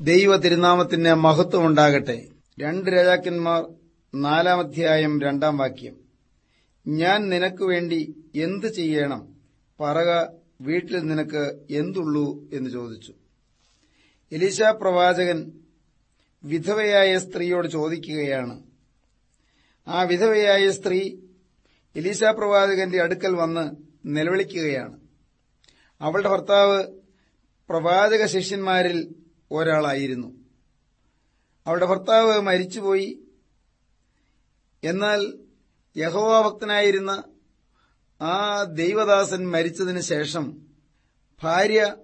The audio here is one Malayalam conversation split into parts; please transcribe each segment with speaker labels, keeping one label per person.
Speaker 1: ദൈവ തിരുനാമത്തിന് മഹത്വമുണ്ടാകട്ടെ രണ്ട് രാജാക്കന്മാർ നാലാം അധ്യായം രണ്ടാം വാക്യം. ഞാൻ നിനക്ക് വേണ്ടി എന്ത് ചെയ്യണം? പറക വീട്ടിൽ നിനക്ക് എന്തുള്ളൂ എന്ന് ചോദിച്ചു. എലീശ പ്രവാചകൻ വിധവയായ സ്ത്രീയോട് ചോദിക്കുകയാണ്. ആ വിധവയായ സ്ത്രീ എലീശ പ്രവാചകന്റെ അടുക്കൽ വന്ന് നിലവിളിക്കുകയാണ്. അവളുടെ ഭർത്താവ് പ്രവാചക ശിഷ്യന്മാരിൽ ഒരാളായിരുന്നു. അവളുടെ ഭർത്താവ് മരിച്ചുപോയി. എന്നാൽ യഹോവാഭക്തനായിരുന്ന ആ ദൈവദാസൻ മരിച്ചതിന് ശേഷം ഭാര്യ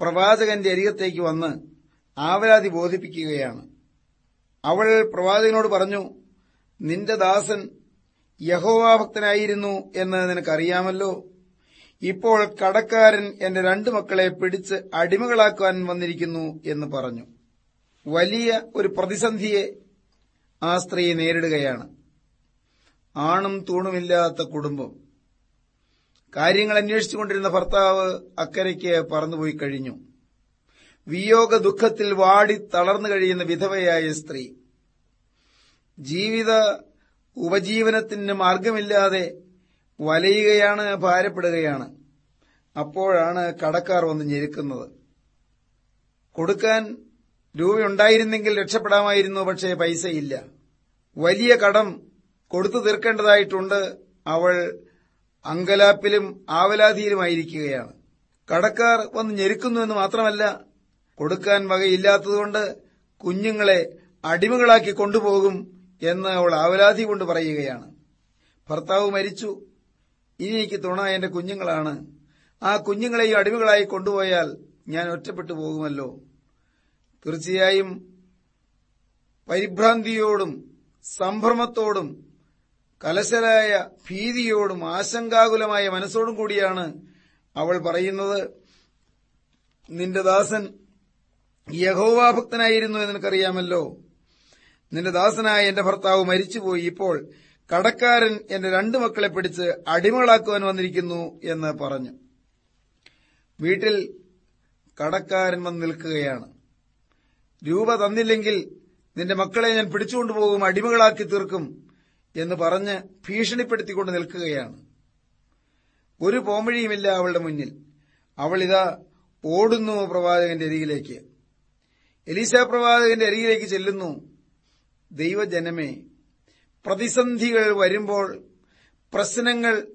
Speaker 1: പ്രവാചകന്റെ അരികത്തേക്ക് വന്ന് ആവലാതി ബോധിപ്പിക്കുകയാണ്. അവൾ പ്രവാചകനോട് പറഞ്ഞു നിന്റെ ദാസൻ യഹോവാഭക്തനായിരുന്നു എന്ന് നിനക്കറിയാമല്ലോ. ഇപ്പോൾ കടക്കാരൻ എന്റെ രണ്ടു മക്കളെ പിടിച്ച് അടിമകളാക്കാൻ വന്നിരിക്കുന്നു എന്ന് പറഞ്ഞു. വലിയ ഒരു പ്രതിസന്ധിയെ ആ സ്ത്രീ നേരിടുകയാണ്. ആണും തൂണുമില്ലാത്ത കുടുംബം. കാര്യങ്ങൾ അന്വേഷിച്ചുകൊണ്ടിരുന്ന ഭർത്താവ് അക്കരയ്ക്ക് പറന്നുപോയി കഴിഞ്ഞു. വിയോഗ ദുഃഖത്തിൽ വാടി തളർന്നു കഴിയുന്ന വിധവയായ സ്ത്രീ. ജീവിത ഉപജീവനത്തിന് മാർഗമില്ലാതെ വലയുകയാണ് ഭാരപ്പെടുകയാണ്. അപ്പോഴാണ് കടക്കാർ വന്ന് ഞെരുക്കുന്നത്. കൊടുക്കാൻ രൂപയുണ്ടായിരുന്നെങ്കിൽ രക്ഷപ്പെടാമായിരുന്നു പക്ഷേ പൈസയില്ല. വലിയ കടം കൊടുത്തു തീർക്കേണ്ടതായിട്ടുണ്ട്. അവൾ അങ്കലാപ്പിലും ആവലാതിയിലുമായിരിക്കുകയാണ്. കടക്കാർ വന്ന് ഞെരുക്കുന്നുവെന്ന് മാത്രമല്ല കൊടുക്കാൻ വകയില്ലാത്തതുകൊണ്ട് കുഞ്ഞുങ്ങളെ അടിമകളാക്കി കൊണ്ടുപോകും എന്ന് അവൾ ആവലാതി കൊണ്ട് പറയുകയാണ്. ഭർത്താവ് മരിച്ചു. ഇനി എനിക്ക് തുണ എന്റെ കുഞ്ഞുങ്ങളാണ്. ആ കുഞ്ഞുങ്ങളെ ഈ അടിമകളായി കൊണ്ടുപോയാൽ ഞാൻ ഒറ്റപ്പെട്ടു പോകുമല്ലോ. തീർച്ചയായും പരിഭ്രാന്തിയോടും സംഭ്രമത്തോടും കലശലായ ഭീതിയോടും ആശങ്കാകുലമായ മനസ്സോടും കൂടിയാണ് അവൾ പറയുന്നത്. നിന്റെ ദാസൻ യഹോവാഭക്തനായിരുന്നു എന്ന് നിനക്കറിയാമല്ലോ. നിന്റെ ദാസനായ എന്റെ ഭർത്താവ് മരിച്ചുപോയി ഇപ്പോൾ കടക്കാരൻ എന്റെ രണ്ടു മക്കളെ പിടിച്ച് അടിമകളാക്കുവാൻ വന്നിരിക്കുന്നു എന്ന് പറഞ്ഞു. വീട്ടിൽ കടക്കാരൻ വന്ന് നിൽക്കുകയാണ്. രൂപ തന്നില്ലെങ്കിൽ നിന്റെ മക്കളെ ഞാൻ പിടിച്ചുകൊണ്ടുപോകും അടിമകളാക്കി തീർക്കും എന്ന് പറഞ്ഞ് ഭീഷണിപ്പെടുത്തിക്കൊണ്ട് നിൽക്കുകയാണ്. ഒരു പോമഴിയുമില്ല അവളുടെ മുന്നിൽ. അവളിതാ ഓടുന്നു പ്രവാചകന്റെ അരികിലേക്ക്. എലീസ പ്രവാചകന്റെ അരികിലേക്ക് ചെല്ലുന്നു. ദൈവജനമേ പ്രതിസന്ധികൾ വരുമ്പോൾ പ്രശ്നങ്ങൾ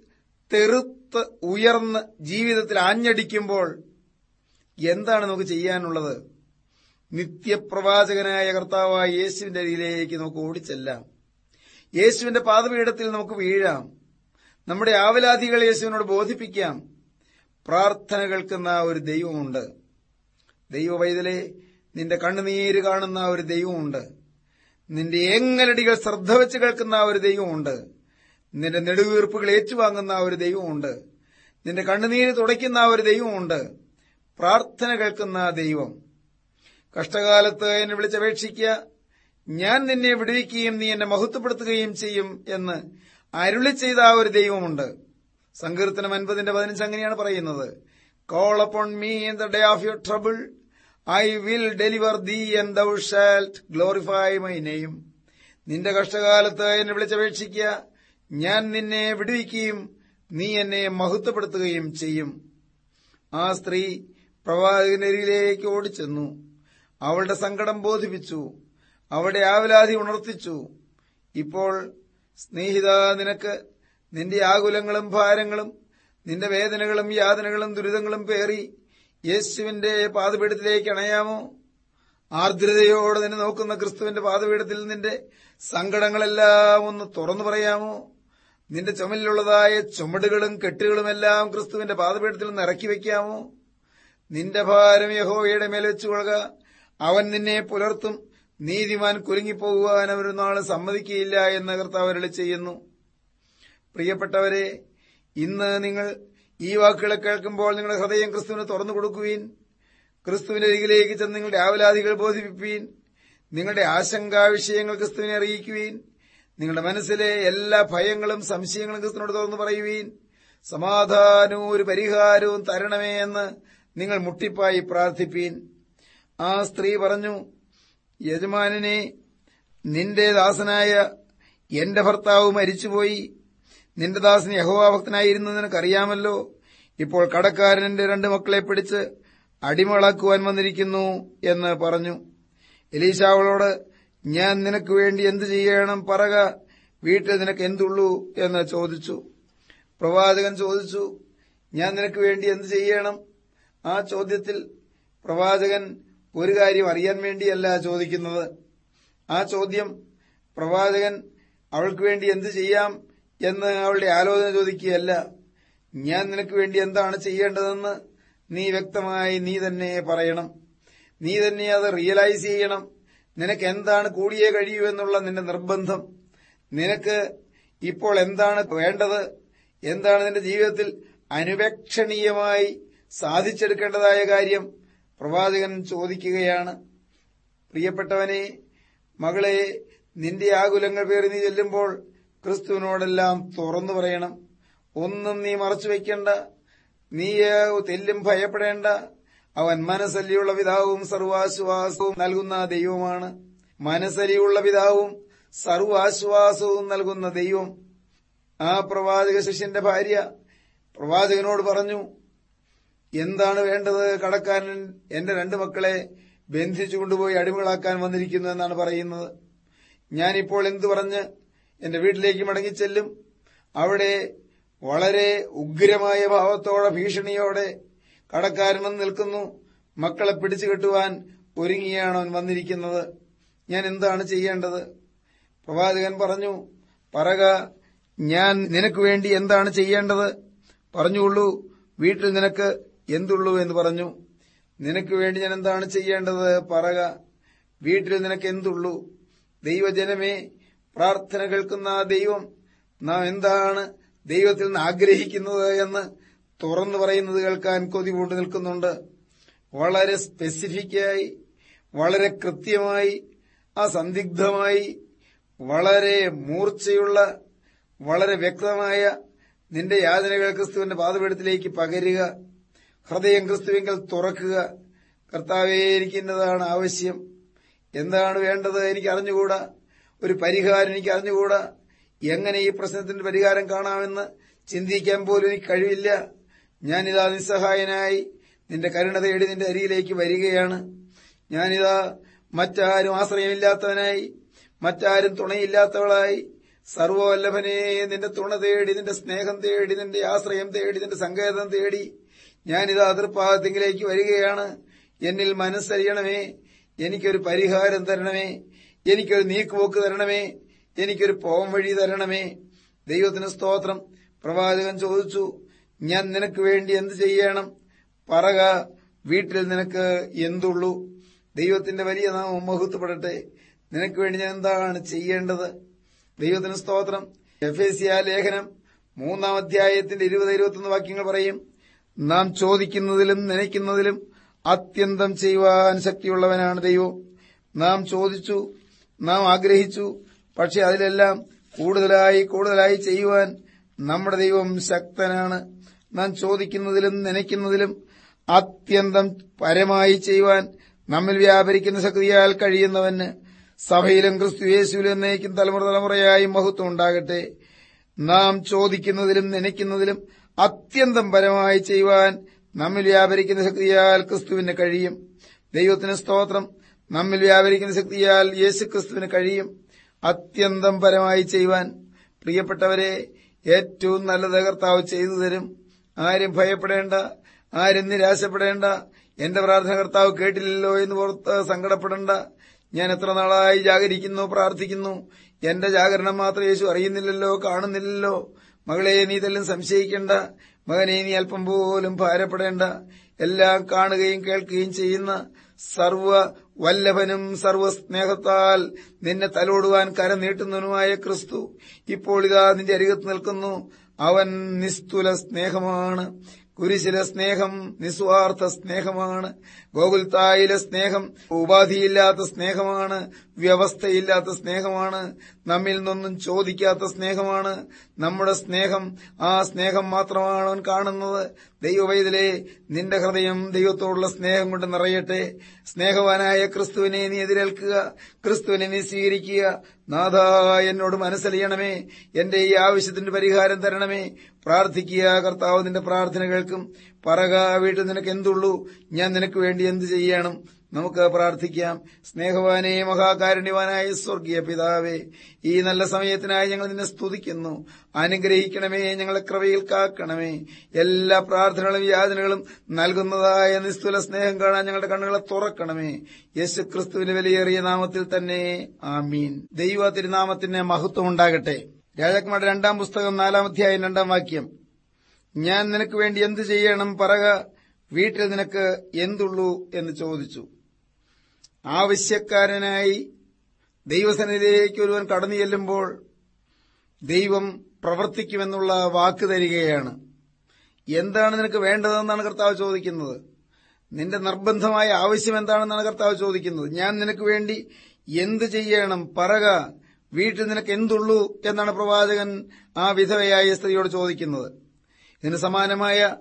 Speaker 1: തെറുത്ത് ഉയർന്ന് ജീവിതത്തിൽ ആഞ്ഞടിക്കുമ്പോൾ എന്താണ് നമുക്ക് ചെയ്യാനുള്ളത്? നിത്യപ്രവാചകനായ കർത്താവായ യേശുവിന്റെ അരിയിലേക്ക് നമുക്ക് ഓടിച്ചെല്ലാം. യേശുവിന്റെ പാതപീഠത്തിൽ നമുക്ക് വീഴാം. നമ്മുടെ ആവലാതികൾ യേശുവിനോട് ബോധിപ്പിക്കാം. പ്രാർത്ഥന കേൾക്കുന്ന ഒരു ദൈവമുണ്ട്. ദൈവവൈതലെ നിന്റെ കണ്ണുനീര് കാണുന്ന ഒരു ദൈവമുണ്ട്. നിന്റെ എങ്ങലടികൾ ശ്രദ്ധ വെച്ച് കേൾക്കുന്ന ഒരു ദൈവമുണ്ട്. നിന്റെ നെടുവീർപ്പുകൾ ഏറ്റുവാങ്ങുന്ന ഒരു ദൈവമുണ്ട്. നിന്റെ കണ്ണുനീര് തുടയ്ക്കുന്ന ഒരു ദൈവമുണ്ട്. പ്രാർത്ഥന കേൾക്കുന്ന ദൈവം. കഷ്ടകാലത്ത് എന്നെ വിളിച്ചപേക്ഷിക്കുക ഞാൻ നിന്നെ വിടുവിക്കുകയും നീ എന്നെ മഹത്വപ്പെടുത്തുകയും ചെയ്യും എന്ന് അരുളി ചെയ്ത ആ ഒരു ദൈവമുണ്ട്. സങ്കീർത്തനം അൻപതിന്റെ പതിനഞ്ച് അങ്ങനെയാണ് പറയുന്നത്. Call upon me in the day of your trouble I will deliver thee and thou shalt glorify my നെയ്യും നിന്റെ കഷ്ടകാലത്ത് എന്നെ വിളിച്ചപേക്ഷിക്കുക. ഞാൻ നിന്നെ വിടുവിക്കുകയും നീ എന്നെ മഹത്വപ്പെടുത്തുകയും ചെയ്യും. ആ സ്ത്രീ പ്രവാചകനരിയിലേക്ക് ഓടിച്ചെന്നു. അവളുടെ സങ്കടം ബോധിപ്പിച്ചു. അവളുടെ ആവലാതി ഉണർത്തിച്ചു. ഇപ്പോൾ സ്നേഹിത നിനക്ക് നിന്റെ ആകുലങ്ങളും ഭാരങ്ങളും നിന്റെ വേദനകളും യാതനകളും ദുരിതങ്ങളും പേറി യേശുവിന്റെ പാതപീഠത്തിലേക്ക് അണയാമോ? ആർദ്രതയോടെ നിന്നെ നോക്കുന്ന ക്രിസ്തുവിന്റെ പാതപീഠത്തിൽ നിന്റെ സങ്കടങ്ങളെല്ലാം ഒന്ന് തുറന്നു പറയാമോ? നിന്റെ ചുമലിലുള്ളതായ ചുമടുകളും കെട്ടുകളുമെല്ലാം ക്രിസ്തുവിന്റെ പാതപീഠത്തിൽ നിന്ന് ഇറക്കി വയ്ക്കാമോ? നിന്റെ ഭാരം യഹോവയുടെ മേൽ വെച്ചുകൊള്ളുക അവൻ നിന്നെ പുലർത്തും. നീതിമാൻ കുലുങ്ങിപ്പോകുവാൻ അവരൊരു നാൾ സമ്മതിക്കുകയില്ല എന്ന് കർത്താവരളി ചെയ്യുന്നു. പ്രിയപ്പെട്ടവരെ ഇന്ന് നിങ്ങൾ ഈ വാക്കുകളെ കേൾക്കുമ്പോൾ നിങ്ങളുടെ ഹൃദയം ക്രിസ്തുവിന് തുറന്നു കൊടുക്കുവീൻ. ക്രിസ്തുവിന്റെ അരികിലേക്ക് ചെന്ന് നിങ്ങളുടെ ആവലാതികൾ ബോധിപ്പിപ്പീൻ. നിങ്ങളുടെ ആശങ്കാ വിഷയങ്ങൾ ക്രിസ്തുവിനെ അറിയിക്കുവീൻ. നിങ്ങളുടെ മനസ്സിലെ എല്ലാ ഭയങ്ങളും സംശയങ്ങളും ക്രിസ്തുവിനോട് തുറന്നു പറയുവീൻ. സമാധാനവും ഒരു പരിഹാരവും തരണമേ എന്ന് നിങ്ങൾ മുട്ടിപ്പായി പ്രാർത്ഥിപ്പീൻ. ആ സ്ത്രീ പറഞ്ഞു യജമാനനെ നിന്റെ ദാസനായ എന്റെ ഭർത്താവ് മരിച്ചുപോയി. നിന്റെ ദാസൻ യഹോവാഭക്തനായിരുന്നു നിനക്കറിയാമല്ലോ. ഇപ്പോൾ കടക്കാരൻ എന്റെ രണ്ട് മക്കളെ പിടിച്ച് അടിമകളാക്കുവാൻ വന്നിരിക്കുന്നു എന്ന് പറഞ്ഞു. എലീശാവളോട് ഞാൻ നിനക്ക് വേണ്ടി എന്തു ചെയ്യണം? പറക വീട്ടിൽ നിനക്ക് എന്തുള്ളൂ? എന്ന് ചോദിച്ചു. പ്രവാചകൻ ചോദിച്ചു ഞാൻ നിനക്ക് വേണ്ടി എന്തു ചെയ്യണം? ആ ചോദ്യത്തിൽ പ്രവാചകൻ ഒരു കാര്യം അറിയാൻ വേണ്ടിയല്ല ചോദിക്കുന്നത്. ആ ചോദ്യം പ്രവാചകൻ അവൾക്ക് വേണ്ടി എന്തു ചെയ്യാം? എന്ന് അവളുടെ ആലോചന ചോദിക്കുകയല്ല. ഞാൻ നിനക്ക് വേണ്ടി എന്താണ് ചെയ്യേണ്ടതെന്ന് നീ വ്യക്തമായി നീ തന്നെ പറയണം. നീ തന്നെ അത് റിയലൈസ് ചെയ്യണം. നിനക്ക് എന്താണ് കൂടിയേ കഴിയൂ എന്നുള്ള നിന്റെ നിർബന്ധം. നിനക്ക് ഇപ്പോൾ എന്താണ് വേണ്ടത്? എന്താണ് നിന്റെ ജീവിതത്തിൽ അനുപേക്ഷണീയമായി സാധിച്ചെടുക്കേണ്ടതായ കാര്യം? പ്രവാചകൻ ചോദിക്കുകയാണ്. പ്രിയപ്പെട്ടവനെ മകളെ നിന്റെ ആകുലങ്ങൾ പേറി നീ ചെല്ലുമ്പോൾ ക്രിസ്തുവിനോടെല്ലാം തുറന്നു പറയണം. ഒന്നും നീ മറച്ചു വയ്ക്കേണ്ട. നീ തെല്ലും ഭയപ്പെടേണ്ട. അവൻ മനസ്സലിയുള്ള പിതാവും സർവാശ്വാസവും നൽകുന്ന ദൈവമാണ്. മനസ്സലിയുള്ള പിതാവും സർവാശ്വാസവും നൽകുന്ന ദൈവം. ആ പ്രവാചക ശിഷ്യന്റെ ഭാര്യ പ്രവാചകനോട് പറഞ്ഞു എന്താണ് വേണ്ടത്? കടക്കാരൻ എന്റെ രണ്ട് മക്കളെ ബന്ധിച്ചു കൊണ്ടുപോയി അടിമകളാക്കാൻ വന്നിരിക്കുന്നു എന്നാണ് പറയുന്നത്. ഞാനിപ്പോൾ എന്തു പറഞ്ഞ് എന്റെ വീട്ടിലേക്ക് മടങ്ങിച്ചെല്ലും അവിടെ വളരെ ഉഗ്രമായ ഭാവത്തോടെ ഭീഷണിയോടെ കടക്കാരനും നിൽക്കുന്നു. മക്കളെ പിടിച്ചു കെട്ടുവാൻ ഒരുങ്ങിയാണ് അവൻ വന്നിരിക്കുന്നത്. ഞാൻ എന്താണ് ചെയ്യേണ്ടത്? പ്രവാചകൻ പറഞ്ഞു പറക ഞാൻ നിനക്ക് വേണ്ടി എന്താണ് ചെയ്യേണ്ടത്? പറഞ്ഞുള്ളൂ വീട്ടിൽ നിനക്ക് എന്തുള്ളൂ എന്ന് പറഞ്ഞു. നിനക്ക് വേണ്ടി ഞാൻ എന്താണ് ചെയ്യേണ്ടത്? പറക വീട്ടിൽ നിനക്ക് എന്തുള്ളൂ? ദൈവജനമേ പ്രാർത്ഥന കേൾക്കുന്ന ആ ദൈവം നാം എന്താണ് ദൈവത്തിൽ നിന്ന് ആഗ്രഹിക്കുന്നത് എന്ന് തുറന്നു പറയുന്നത് കേൾക്കാൻ കൊതി പൂണ്ടു നിൽക്കുന്നുണ്ട്. വളരെ സ്പെസിഫിക്കായി വളരെ കൃത്യമായി അസന്ദിഗ്ധമായി വളരെ മൂർച്ചയുള്ള വളരെ വ്യക്തമായ നിന്റെ യാതനകൾ ക്രിസ്തുവിന്റെ പാതപീഠത്തിലേക്ക് പകരുക ഹൃദയം ക്രിസ്തുവിങ്കൽ തുറക്കുക. കർത്താവേ എനിക്കുന്നതാണ് ആവശ്യം. എന്താണ് വേണ്ടത് എനിക്ക് അറിഞ്ഞുകൂടാ ഒരു പരിഹാരം എനിക്ക് അറിഞ്ഞുകൂടാ? എങ്ങനെ ഈ പ്രശ്നത്തിന്റെ പരിഹാരം കാണാമെന്ന് ചിന്തിക്കാൻ പോലും എനിക്ക് കഴിവില്ല. ഞാനിതാ നിസ്സഹായനായി നിന്റെ കരുണ തേടി നിന്റെ അരിയിലേക്ക് വരികയാണ്. ഞാനിതാ മറ്റാരും ആശ്രയമില്ലാത്തവനായി മറ്റാരും തുണയില്ലാത്തവളായി സർവോല്ലഭനെ നിന്റെ തുണ തേടി നിന്റെ സ്നേഹം തേടി നിന്റെ ആശ്രയം തേടി നിന്റെ സങ്കേതം തേടി ഞാനിതാ അതിർപ്പാദത്തിങ്കിലേക്ക് വരികയാണ്. എന്നിൽ മനസ്സറിയണമേ എനിക്കൊരു പരിഹാരം തരണമേ. എനിക്കൊരു നീക്കുപോക്ക് തരണമേ എനിക്കൊരു പോം വഴി തരണമേ. ദൈവത്തിന് സ്തോത്രം. പ്രവാചകൻ ചോദിച്ചു ഞാൻ നിനക്ക് വേണ്ടി എന്ത് ചെയ്യണം? പറക വീട്ടിൽ നിനക്ക് എന്തുള്ളൂ? ദൈവത്തിന്റെ വലിയ നാമം മഹത്വപ്പെടട്ടെ. നിനക്ക് വേണ്ടി ഞാൻ എന്താണ് ചെയ്യേണ്ടത്? ദൈവത്തിന് സ്തോത്രം. എഫ് ലേഖനം മൂന്നാം അധ്യായത്തിന്റെ ഇരുപത് ഇരുപത്തൊന്ന് വാക്യങ്ങൾ പറയും നാം ചോദിക്കുന്നതിലും നനയ്ക്കുന്നതിലും അത്യന്തം ചെയ്യുവാൻ ശക്തിയുള്ളവനാണ് ദൈവം. നാം ചോദിച്ചു നാം ആഗ്രഹിച്ചു. പക്ഷെ അതിലെല്ലാം കൂടുതലായി കൂടുതലായി ചെയ്യുവാൻ നമ്മുടെ ദൈവം ശക്തനാണ്. നാം ചോദിക്കുന്നതിലും നനയ്ക്കുന്നതിലും അത്യന്തം പരമായി ചെയ്യുവാൻ നമ്മിൽ വ്യാപരിക്കുന്ന ശക്തിയാൽ കഴിയുന്നവന് സഭയിലും ക്രിസ്തു യേശുവിലും നയിക്കും തലമുറ തലമുറയായി മഹത്വം ഉണ്ടാകട്ടെ. നാം ചോദിക്കുന്നതിലും നനയ്ക്കുന്നതിലും അത്യന്തം പരമായി ചെയ്യുവാൻ നമ്മിൽ വ്യാപരിക്കുന്ന ശക്തിയാൽ ക്രിസ്തുവിന് കഴിയും. ദൈവത്തിന് സ്തോത്രം. നമ്മിൽ വ്യാപരിക്കുന്ന ശക്തിയാൽ യേശു ക്രിസ്തുവിന് കഴിയും. അത്യന്തം പരമായി ചെയ്യുവാൻ പ്രിയപ്പെട്ടവരെ ഏറ്റവും നല്ല കർത്താവ് ചെയ്തു തരും. ആരും ഭയപ്പെടേണ്ട ആരും നിരാശപ്പെടേണ്ട. എന്റെ പ്രാർത്ഥന കർത്താവ് കേട്ടില്ലല്ലോ എന്ന് പുറത്ത് സങ്കടപ്പെടേണ്ട. ഞാൻ എത്ര നാളായി ജാഗരിക്കുന്നു പ്രാർത്ഥിക്കുന്നു. എന്റെ ജാഗരണം മാത്രം യേശു അറിയുന്നില്ലല്ലോ കാണുന്നില്ലല്ലോ. മകളെ നീ ഇതെല്ലാം സംശയിക്കേണ്ട. മകനെ നീ അല്പം പോലും ഭാരപ്പെടേണ്ട. എല്ലാം കാണുകയും കേൾക്കുകയും ചെയ്യുന്ന സർവ വല്ലഭനും സർവസ്നേഹത്താൽ നിന്നെ തലോടുവാൻ കരം ക്രിസ്തു ഇപ്പോൾ ഇതാ നിന്റെ അരികത്ത് നിൽക്കുന്നു. അവൻ നിസ്തുല സ്നേഹമാണ് കുരിശിലെ സ്നേഹം നിസ്വാർത്ഥ സ്നേഹമാണ് ഗോകുൽത്തായിലെ സ്നേഹം ഉപാധിയില്ലാത്ത സ്നേഹമാണ് വ്യവസ്ഥയില്ലാത്ത സ്നേഹമാണ് നമ്മിൽ നിന്നൊന്നും ചോദിക്കാത്ത സ്നേഹമാണ്. നമ്മുടെ സ്നേഹം ആ സ്നേഹം മാത്രമാണ് അവൻ കാണുന്നത്. ദൈവവൈതലേ നിന്റെ ഹൃദയം ദൈവത്തോടുള്ള സ്നേഹം കൊണ്ട് നിറയട്ടെ. സ്നേഹവാനായ ക്രിസ്തുവിനെ നീ എതിരേൽക്കുക ക്രിസ്തുവിനെ നീ സ്വീകരിക്കുക. നാഥ എന്നോട് മനസ്സലിയണമേ. എന്റെ ഈ ആവശ്യത്തിന് പരിഹാരം തരണമേ. പ്രാർത്ഥിക്കുക കർത്താവ് നിന്റെ പ്രാർത്ഥന കേൾക്കും പറക വീട്ടിൽ നിനക്ക് എന്തുള്ളൂ? ഞാൻ നിനക്ക് വേണ്ടി എന്ത് ചെയ്യണം? നമുക്ക് പ്രാർത്ഥിക്കാം. സ്നേഹവാനേ മഹാകാരുണ്യവാനായ സ്വർഗീയ പിതാവേ ഈ നല്ല സമയത്തിനായി ഞങ്ങൾ നിന്നെ സ്തുതിക്കുന്നു. അനുഗ്രഹിക്കണമേ ഞങ്ങളെ കൃപയിൽ കാക്കണമേ. എല്ലാ പ്രാർത്ഥനകളും യാതനകളും നൽകുന്നതായ നിസ്തുല സ്നേഹം കാണാൻ ഞങ്ങളുടെ കണ്ണുകളെ തുറക്കണമേ. യേശു ക്രിസ്തുവിന് വിലയേറിയ നാമത്തിൽ തന്നെ ആമീൻ. ദൈവ തിരുനാമത്തിന് മഹത്വം ഉണ്ടാകട്ടെ. രാജാക്കന്മാരുടെ രണ്ടാം പുസ്തകം നാലാം രണ്ടാം വാക്യം. ഞാൻ നിനക്ക് വേണ്ടി എന്ത് ചെയ്യണം? പറക. വീട്ടിൽ നിനക്ക് എന്തുള്ളൂ എന്ന് ചോദിച്ചു. ആവശ്യക്കാരനായി ദൈവസന്നിധിയിലേക്ക് ഒരുവൻ കടന്നു ചെല്ലുമ്പോൾ ദൈവം പ്രവർത്തിക്കുമെന്നുള്ള വാക്ക് തരികയാണ്. എന്താണ് നിനക്ക് വേണ്ടതെന്നാണ് കർത്താവ് ചോദിക്കുന്നത്? നിന്റെ നിർബന്ധമായ ആവശ്യം എന്താണെന്നാണ് കർത്താവ് ചോദിക്കുന്നത്? ഞാൻ നിനക്ക് വേണ്ടി എന്ത് ചെയ്യണം? പറക. വീട്ടിൽ നിനക്ക് എന്തുള്ളൂ എന്നാണ് പ്രവാചകൻ ആ വിധവയായ സ്ത്രീയോട് ചോദിക്കുന്നത്. ഇതിന് സമാനമായ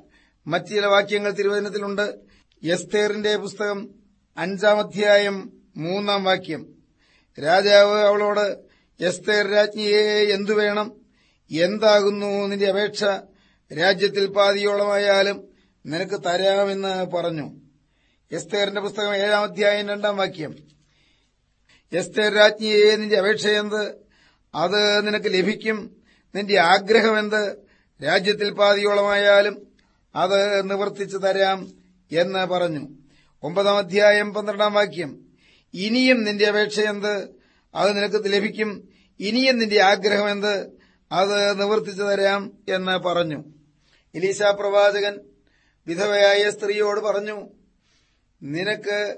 Speaker 1: മറ്റു ചില വാക്യങ്ങൾ തിരുവചനത്തിലുണ്ട്. എസ്തേറിന്റെ പുസ്തകം അഞ്ചാം അധ്യായം മൂന്നാം വാക്യം. രാജാവ് അവളോട് എസ്തേർ രാജ്ഞിയെ എന്തു വേണം? എന്താകുന്നു നിന്റെ അപേക്ഷ? രാജ്യത്തിൽ പാതിയോളമായാലും നിനക്ക് തരാമെന്ന് പറഞ്ഞു. എസ്തേറിന്റെ പുസ്തകം ഏഴാം അധ്യായം രണ്ടാം വാക്യം. എസ്തേർ രാജ്ഞിയെ നിന്റെ അപേക്ഷ എന്ത്? അത് നിനക്ക് ലഭിക്കും. നിന്റെ ആഗ്രഹം എന്ത്? രാജ്യത്തിൽ പാതിയോളമായാലും അത് നിവർത്തിച്ചു തരാം എന്ന് പറഞ്ഞു. ഒമ്പതാം അധ്യായം പന്ത്രണ്ടാം വാക്യം. ഇനിയും നിന്റെ അപേക്ഷ എന്ത്? അത് നിനക്ക് ലഭിക്കും. ഇനിയും നിന്റെ ആഗ്രഹം എന്ത്? അത് നിവർത്തിച്ചു തരാം എന്ന് പറഞ്ഞു. ഇലീസ പ്രവാചകൻ വിധവയായ സ്ത്രീയോട് പറഞ്ഞു നിനക്ക്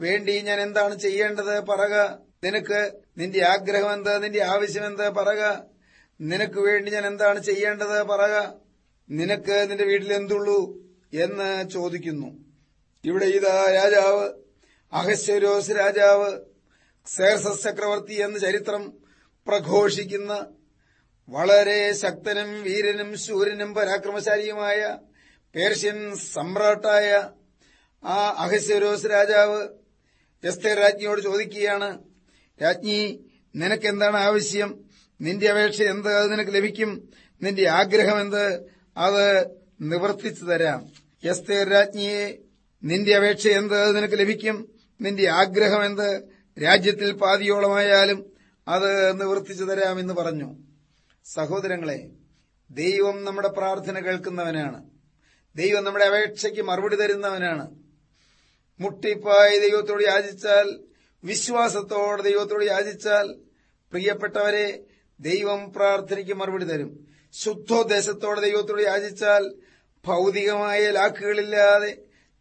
Speaker 1: വേണ്ടി ഞാൻ എന്താണ് ചെയ്യേണ്ടത്? പറക. നിനക്ക് നിന്റെ ആഗ്രഹം എന്ത്? നിന്റെ ആവശ്യം എന്ത്? പറക. നിനക്ക് വേണ്ടി ഞാൻ എന്താണ് ചെയ്യേണ്ടത്? പറക. നിനക്ക് നിന്റെ വീട്ടിൽ എന്തുള്ളൂ? എന്ന് ചോദിക്കുന്നു. ഇവിടെ ഇതാ രാജാവ് അഹസ്യരോസ് രാജാവ് സേർസസ് ചക്രവർത്തി എന്ന ചരിത്രം പ്രഘോഷിക്കുന്ന വളരെ ശക്തനും വീരനും ശൂരനും പരാക്രമശാലിയുമായ പേർഷ്യൻ സമ്രാട്ടായ ആ അഹസ്യരോസ് രാജാവ് എസ്തേർ രാജ്ഞിയോട് ചോദിക്കുകയാണ് രാജ്ഞി നിനക്കെന്താണ് ആവശ്യം? നിന്റെ അപേക്ഷ എന്ത്? അത് നിനക്ക് ലഭിക്കും. നിന്റെ ആഗ്രഹം എന്ത്? അത് നിവർത്തിച്ചു തരാം. എസ്തേർ രാജ്ഞിയെ നിന്റെ അപേക്ഷ എന്ത് നിനക്ക് ലഭിക്കും? നിന്റെ ആഗ്രഹം എന്ത്? രാജ്യത്തിൽ പാതിയോളമായാലും അത് നിവർത്തിച്ചു തരാമെന്ന് പറഞ്ഞു. സഹോദരങ്ങളെ ദൈവം നമ്മുടെ പ്രാർത്ഥന കേൾക്കുന്നവനാണ്. ദൈവം നമ്മുടെ അപേക്ഷയ്ക്ക് മറുപടി തരുന്നവനാണ്. മുട്ടിപ്പായി ദൈവത്തോട് യാചിച്ചാൽ വിശ്വാസത്തോടെ ദൈവത്തോട് യാചിച്ചാൽ പ്രിയപ്പെട്ടവരെ ദൈവം പ്രാർത്ഥനയ്ക്ക് മറുപടി തരും. ശുദ്ധോദ്ദേശത്തോടെ ദൈവത്തോട് യാചിച്ചാൽ ഭൗതികമായ ലാക്കുകളില്ലാതെ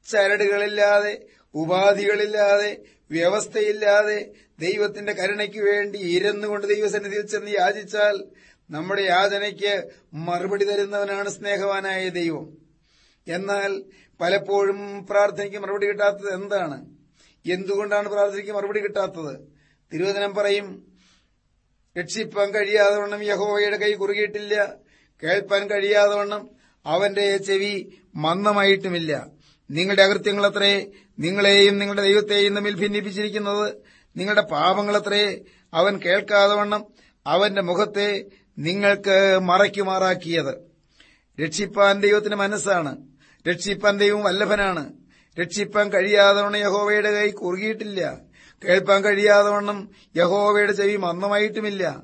Speaker 1: ചരടുകളില്ലാതെ ഉപാധികളില്ലാതെ വ്യവസ്ഥയില്ലാതെ ദൈവത്തിന്റെ കരുണയ്ക്ക് വേണ്ടി ഇരുന്നുകൊണ്ട് ദൈവസന്നിധിയിൽ ചെന്ന് യാചിച്ചാൽ നമ്മുടെ യാചനയ്ക്ക് മറുപടി തരുന്നവനാണ് സ്നേഹവാനായ ദൈവം. എന്നാൽ പലപ്പോഴും പ്രാർത്ഥനയ്ക്ക് മറുപടി കിട്ടാത്തത് എന്താണ്? എന്തുകൊണ്ടാണ് പ്രാർത്ഥനയ്ക്ക് മറുപടി കിട്ടാത്തത്? തിരുവചനം പറയും രക്ഷിപ്പാൻ കഴിയാതെ വണ്ണം യഹോവയുടെ കൈ കുറുകിയിട്ടില്ല. കേൾപ്പാൻ കഴിയാതെ വണ്ണം അവന്റെ ചെവി മന്ദമായിട്ടുമില്ല. നിങ്ങളുടെ അകൃത്യങ്ങളത്രേ നിങ്ങളെയും നിങ്ങളുടെ ദൈവത്തെയും തമ്മിൽ ഭിന്നിപ്പിച്ചിരിക്കുന്നത് നിങ്ങളുടെ പാപങ്ങളത്രേ അവൻ കേൾക്കാതെ വണ്ണം അവന്റെ മുഖത്തെ നിങ്ങൾക്ക് മറയ്ക്കുമാറാക്കിയത്. രക്ഷിപ്പാൻ ദൈവത്തിന് മനസ്സാണ്. രക്ഷിപ്പാൻ ദൈവം വല്ലഭനാണ്. രക്ഷിപ്പാൻ കഴിയാതെ വണ്ണം യഹോവയുടെ കൈ കുറുകിയിട്ടില്ല. കേൾപ്പാൻ കഴിയാതെ വണ്ണം യഹോവയുടെ ചെവി മന്ദമായിട്ടുമില്ല.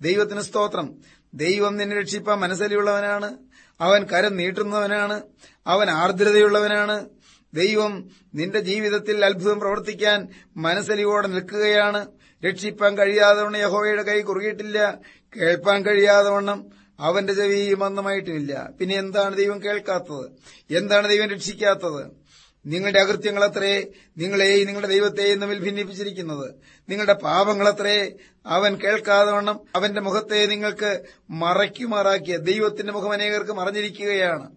Speaker 1: ദൈവത്തിന് സ്തോത്രം. ദൈവം നിന്നെ രക്ഷിപ്പാൻ മനസ്സലിയുള്ളവനാണ്. അവൻ കരം നീട്ടുന്നവനാണ് അവൻ ആർദ്രതയുള്ളവനാണ്. ദൈവം നിന്റെ ജീവിതത്തിൽ അത്ഭുതം പ്രവർത്തിക്കാൻ മനസ്സലിവോടെ നിൽക്കുകയാണ്. രക്ഷിപ്പാൻ കഴിയാതെ വണ്ണം യഹോവയുടെ കൈ കുറുകിയിട്ടില്ല. കേൾപ്പാൻ കഴിയാതെ വണ്ണം അവന്റെ ചെവി മന്ദമായിട്ടുമില്ല പിന്നെ എന്താണ് ദൈവം കേൾക്കാത്തത്? എന്താണ് ദൈവം രക്ഷിക്കാത്തത്? നിങ്ങളുടെ അകൃത്യങ്ങളത്രേ നിങ്ങളെയും നിങ്ങളുടെ ദൈവത്തെയും തമ്മിൽ ഭിന്നിപ്പിച്ചിരിക്കുന്നത്. നിങ്ങളുടെ പാപങ്ങളത്രേ അവൻ കേൾക്കാതെ വണ്ണം അവന്റെ മുഖത്തെ നിങ്ങൾക്ക് മറയ്ക്കുമാറാക്കിയ ദൈവത്തിന്റെ മുഖം അനേകർക്ക് മറഞ്ഞിരിക്കുകയാണ്.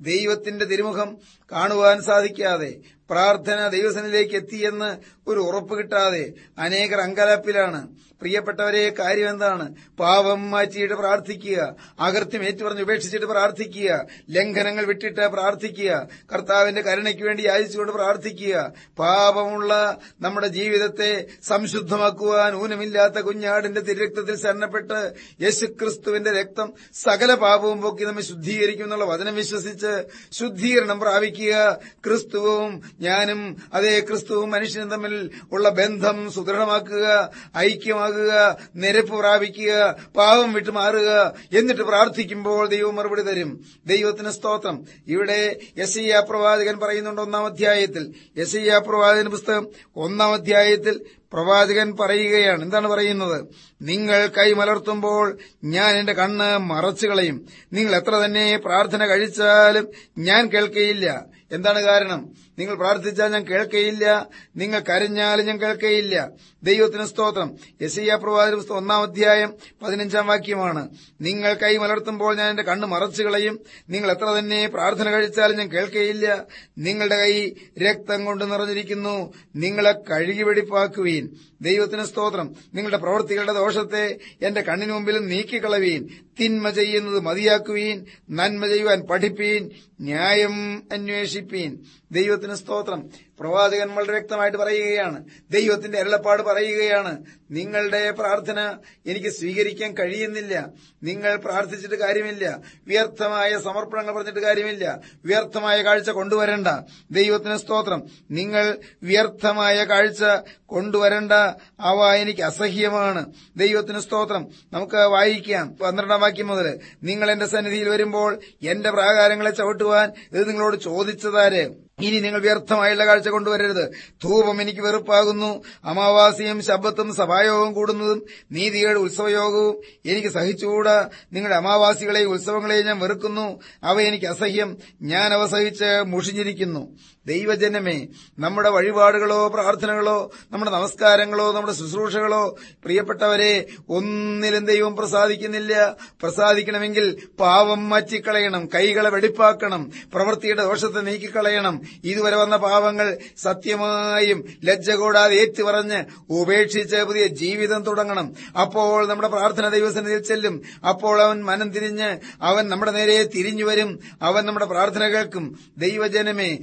Speaker 1: ദൈവത്തിന്റെ തിരുമുഖം കാണുവാൻ സാധിക്കാതെ പ്രാർത്ഥന ദൈവസനിലേക്ക് എത്തിയെന്ന് ഒരു ഉറപ്പ് കിട്ടാതെ അനേകർ അങ്കലാപ്പിലാണ്. പ്രിയപ്പെട്ടവരെ കാര്യം എന്താണ് പാപം മാറ്റിയിട്ട് പ്രാർത്ഥിക്കുക. അകൃത്യം ഏറ്റുപറഞ്ഞ് ഉപേക്ഷിച്ചിട്ട് പ്രാർത്ഥിക്കുക. ലംഘനങ്ങൾ വിട്ടിട്ട് പ്രാർത്ഥിക്കുക. കർത്താവിന്റെ കരുണയ്ക്ക് വേണ്ടി യാചിച്ചുകൊണ്ട് പ്രാർത്ഥിക്കുക. പാപമുള്ള നമ്മുടെ ജീവിതത്തെ സംശുദ്ധമാക്കുവാൻ ഊനമില്ലാത്ത കുഞ്ഞാടിന്റെ തിരക്തത്തിൽ ശരണപ്പെട്ട് യേശുക്രിസ്തുവിന്റെ രക്തം സകല പാപവും പോക്കി നമ്മെ ശുദ്ധീകരിക്കും എന്നുള്ള വചനം വിശ്വസിച്ച് ശുദ്ധീകരണം പ്രാപിക്കുക. ക്രിസ്തുവും ഞാനും അതേ ക്രിസ്തുവും മനുഷ്യനും തമ്മിൽ ഉള്ള ബന്ധം സുദൃഢമാക്കുക ഐക്യമാകുക നിരപ്പ് പ്രാപിക്കുക പാവം വിട്ടുമാറുക എന്നിട്ട് പ്രാർത്ഥിക്കുമ്പോൾ ദൈവം മറുപടി തരും. ദൈവത്തിന് സ്തോത്രം. ഇവിടെ എസ് ഐ പ്രവാചകൻ പറയുന്നുണ്ട് ഒന്നാം അധ്യായത്തിൽ. എസ് ഐ പ്രവാചകൻ പുസ്തകം ഒന്നാം അധ്യായത്തിൽ പ്രവാചകൻ പറയുകയാണ്. എന്താണ് പറയുന്നത്? നിങ്ങൾ കൈമലർത്തുമ്പോൾ ഞാൻ എന്റെ കണ്ണ് മറച്ചു കളയും. നിങ്ങൾ എത്ര തന്നെ പ്രാർത്ഥന കഴിച്ചാലും ഞാൻ കേൾക്കയില്ല. എന്താണ് കാരണം? നിങ്ങൾ പ്രാർത്ഥിച്ചാൽ ഞാൻ കേൾക്കയില്ല. നിങ്ങൾ കരഞ്ഞാൽ ഞാൻ കേൾക്കയില്ല. ദൈവത്തിന് സ്തോത്രം. യസയ്യ പ്രവാചക പുസ്തകം ഒന്നാം അധ്യായം പതിനഞ്ചാം വാക്യമാണ്. നിങ്ങൾ കൈ മലർത്തുമ്പോൾ ഞാൻ എന്റെ കണ്ണ് മറച്ചു കളയും. നിങ്ങൾ എത്ര തന്നെ പ്രാർത്ഥന കഴിച്ചാലും ഞാൻ കേൾക്കയില്ല. നിങ്ങളുടെ കൈ രക്തം കൊണ്ട് നിറഞ്ഞിരിക്കുന്നു. നിങ്ങളെ കഴുകി വെടിപ്പാക്കുവീൻ. ദൈവത്തിന് സ്തോത്രം. നിങ്ങളുടെ പ്രവൃത്തികളുടെ ദോഷത്തെ എന്റെ കണ്ണിന് മുമ്പിൽ നീക്കിക്കളവീൻ. തിന്മ ചെയ്യുന്നത് മതിയാക്കുവീൻ. നന്മ ചെയ്യുവാൻ പഠിപ്പീൻ. ന്യായം അന്വേഷിപ്പീൻ. ദൈവത്തിന് സ്തോത്രം. പ്രവാചകൻ വളരെ വ്യക്തമായിട്ട് പറയുകയാണ്. ദൈവത്തിന്റെ അരുളപ്പാട് പറയുകയാണ്. നിങ്ങളുടെ പ്രാർത്ഥന എനിക്ക് സ്വീകരിക്കാൻ കഴിയുന്നില്ല. നിങ്ങൾ പ്രാർത്ഥിച്ചിട്ട് കാര്യമില്ല. വ്യർത്ഥമായ സമർപ്പണങ്ങൾ പറഞ്ഞിട്ട് കാര്യമില്ല. വ്യർത്ഥമായ കാഴ്ച കൊണ്ടുവരണ്ട. ദൈവത്തിന് സ്തോത്രം. നിങ്ങൾ വ്യർത്ഥമായ കാഴ്ച കൊണ്ടുവരണ്ട. അവ എനിക്ക് അസഹ്യമാണ്. ദൈവത്തിന് സ്തോത്രം. നമുക്ക് വായിക്കാം. പന്ത്രണ്ടാം വാക്യം മുതൽ. നിങ്ങൾ എന്റെ സന്നിധിയിൽ വരുമ്പോൾ എന്റെ പ്രാകാരങ്ങളെ ചവിട്ടുവാൻ ഇത് നിങ്ങളോട് ചോദിച്ചതാര്? ഇനി നിങ്ങൾ വ്യർത്ഥമായുള്ള കാഴ്ച കൊണ്ടുവരരുത്. ധൂപം എനിക്ക് വെറുപ്പാകുന്നു. അമാവാസിയും ശബ്ദത്തും സഭായോഗവും കൂടുന്നതും നീതിയുടെ ഉത്സവയോഗവും എനിക്ക് സഹിച്ചുകൂടാ. നിങ്ങളുടെ അമാവാസികളെയും ഉത്സവങ്ങളെയും ഞാൻ വെറുക്കുന്നു. അവ എനിക്ക് അസഹ്യം. ഞാൻ അവ സഹിച്ച് മുഷിഞ്ഞിരിക്കുന്നു. ദൈവജനമേ നമ്മുടെ വഴിപാടുകളോ പ്രാർത്ഥനകളോ നമ്മുടെ നമസ്കാരങ്ങളോ നമ്മുടെ ശുശ്രൂഷകളോ പ്രിയപ്പെട്ടവരെ ഒന്നിലും ദൈവം പ്രസാദിക്കുന്നില്ല. പ്രസാദിക്കണമെങ്കിൽ പാവം മാറ്റിക്കളയണം കൈകളെ വെടിപ്പാക്കണം പ്രവൃത്തിയുടെ ദോഷത്തെ നീക്കിക്കളയണം. ഇതുവരെ വന്ന പാവങ്ങൾ സത്യമായും ലജ്ജ കൂടാതെ ഏറ്റുപറഞ്ഞ് ഉപേക്ഷിച്ച് പുതിയ ജീവിതം തുടങ്ങണം. അപ്പോൾ നമ്മുടെ പ്രാർത്ഥന ദൈവസന്നിധിയിൽ ചെല്ലും. അപ്പോൾ അവൻ മനം തിരിഞ്ഞ് അവൻ നമ്മുടെ നേരെ തിരിഞ്ഞു വരും. അവൻ നമ്മുടെ പ്രാർത്ഥന കേൾക്കും. ദൈവജനമേ